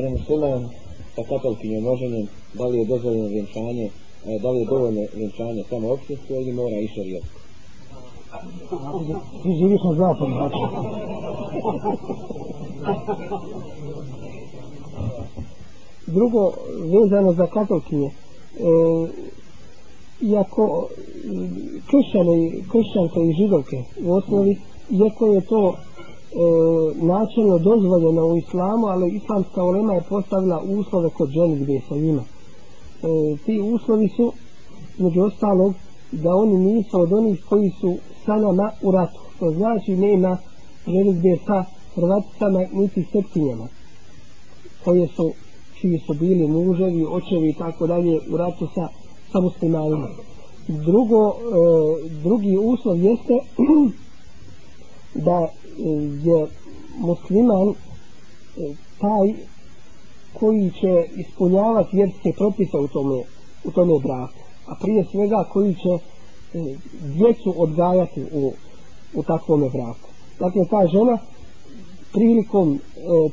kada musliman sa katolkinjom oženjen, da li je dozvoljeno vjenčanje, e, da li je dovoljno vjenčanje samo opštinsko ili mora i šarijetsko? Ti živiš na zapadu, znači. Drugo, vezano za katolkinje, e, iako kršćane, kršćanke i židovke u osnovi, iako je to e, načelno dozvoljeno u islamu, ali islamska olema je postavila uslove kod ženitbe sa njima. E, ti uslovi su, među ostalog, da oni nisu od onih koji su sa nama u ratu. To znači nema ženitbe sa Hrvaticama niti Srpkinjama koje su čiji su bili muževi, očevi i tako dalje u ratu sa, sa muslimanima. Drugo, e, drugi uslov jeste da je musliman e, taj koji će ispunjavati vjerske propise u tome, u tome braku. A prije svega koji će e, djecu odgajati u, u takvome braku. Dakle, ta žena prilikom e,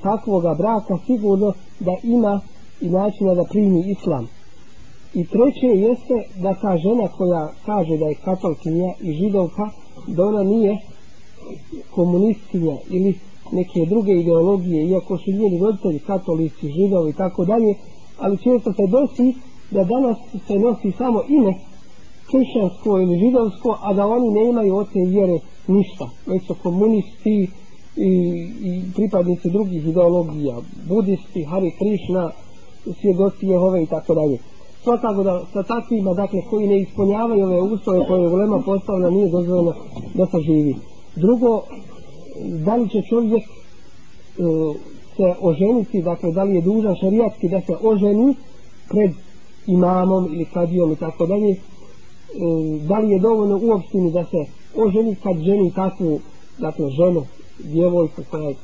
takvoga braka sigurno da ima i načina da primi islam. I treće jeste da ta žena koja kaže da je katolkinja i židovka, da ona nije komunistkinja ili neke druge ideologije, iako su njeni roditelji katolici, židovi i tako dalje, ali često se desi da danas se nosi samo ime kršćansko ili židovsko, a da oni ne imaju od te vjere ništa. Već su komunisti i, i pripadnici drugih ideologija, budisti, Hari Krišna, svjedoci Jehove i tako dalje. Svakako da sa takvima, dakle, koji ne ispunjavaju ove uslove koje je ulema postavila, nije dozvoljeno da se živi. Drugo, da li će čovjek e, se oženiti, dakle, da li je dužan šarijatski da se oženi pred imamom ili kadijom i tako dalje, e, da li je dovoljno u opštini da se oženi kad ženi takvu, dakle, ženu, djevojku koja je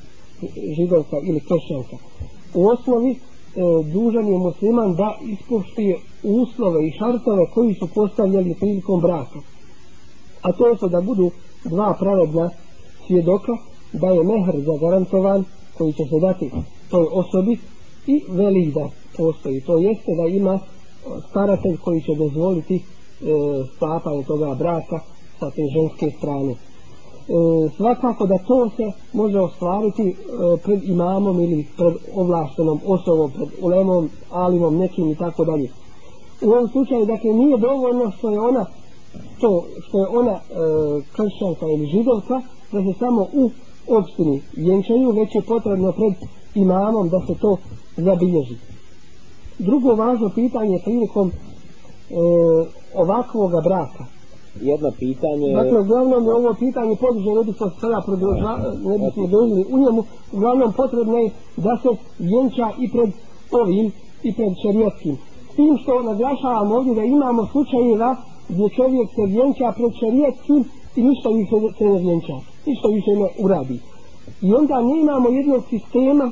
židovka ili kršćanka. U osnovi e, dužan je musliman da ispoštuje uslove i šartove koji su postavljali prilikom braka. A to su da budu dva pravedna svjedoka, da je mehr zagarantovan koji će se dati toj osobi i velik da postoji. To jeste da ima staratelj koji će dozvoliti e, sklapanje toga braka sa te ženske strane. E, svakako da to se može ostvariti e, pred imamom ili pred ovlaštenom osobom, pred ulemom, alimom, nekim i tako dalje. U ovom slučaju, dakle, nije dovoljno što je ona to što je ona e, kršćanka ili židovka da se samo u opštini vjenčaju, već je potrebno pred imamom da se to zabilježi. Drugo važno pitanje prilikom e, ovakvoga braka. Jedno pitanje... Dakle, uglavnom je ovo pitanje podiže, ne bi se sada produža, ne bi se dožili u njemu, uglavnom potrebno je da se vjenča i pred ovim i pred šarijatskim. S tim što naglašavam ovdje da imamo slučajeva gdje čovjek se vjenča pred i ništa više se ne vjenča, ništa više ne uradi. I onda ne imamo jednog sistema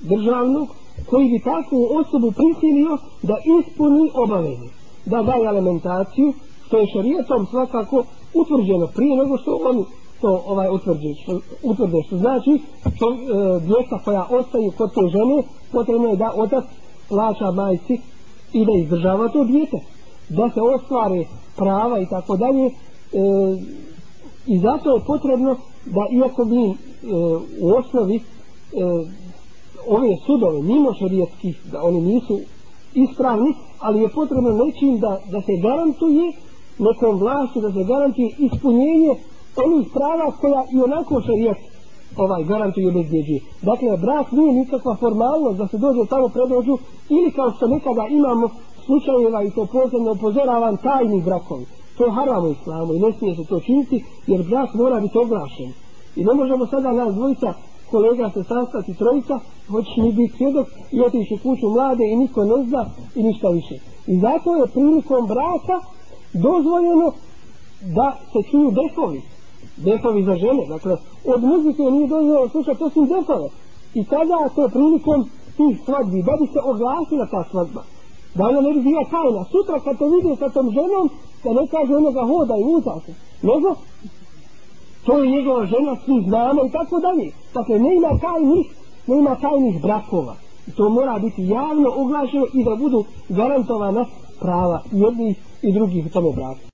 državnog koji bi takvu osobu prisilio da ispuni obaveze, da daje alimentaciju, što je šarijetom svakako utvrđeno prije nego što oni to ovaj utvrđe, što, utvrde, što znači što e, djeca koja ostaju kod te žene, potrebno je da otac plaća majci i da izdržava to djete, da se ostvare prava i tako dalje, e, i zato je potrebno da iako mi e, u osnovi e, ove sudove mimo šarijetskih da oni nisu ispravni ali je potrebno nečim da, da se garantuje nekom vlašću da se garantuje ispunjenje onih prava koja i onako šarijet ovaj garantuje obezbjeđuje. Dakle, brak nije nikakva formalnost da se dođe tamo predložu ili kao što nekada imamo slučajeva i to posebno upozoravam tajni brakovi. To je haram u i ne smije se to činiti jer brak mora biti oglašen. I ne možemo sada nas dvojica kolega se sastati trojica hoćeš mi biti svjedok i otići u kuću mlade i niko ne zna i ništa više. I zato je prilikom braka dozvoljeno da se čuju defovi defovi za žene dakle od muzike nije dozvoljeno slušati osim defove i tada to prilikom tih svadbi da bi se oglasila ta svadba da ona ne bi bila tajna sutra kad te vidi sa tom ženom da ne kaže onoga hoda i uza se, nego to je njegova žena, svi znamo i tako dalje. Dakle, ne ima tajnih, ne ima tajnih brakova. I to mora biti javno oglašeno i da budu garantovana prava jednih i drugih u tome braku.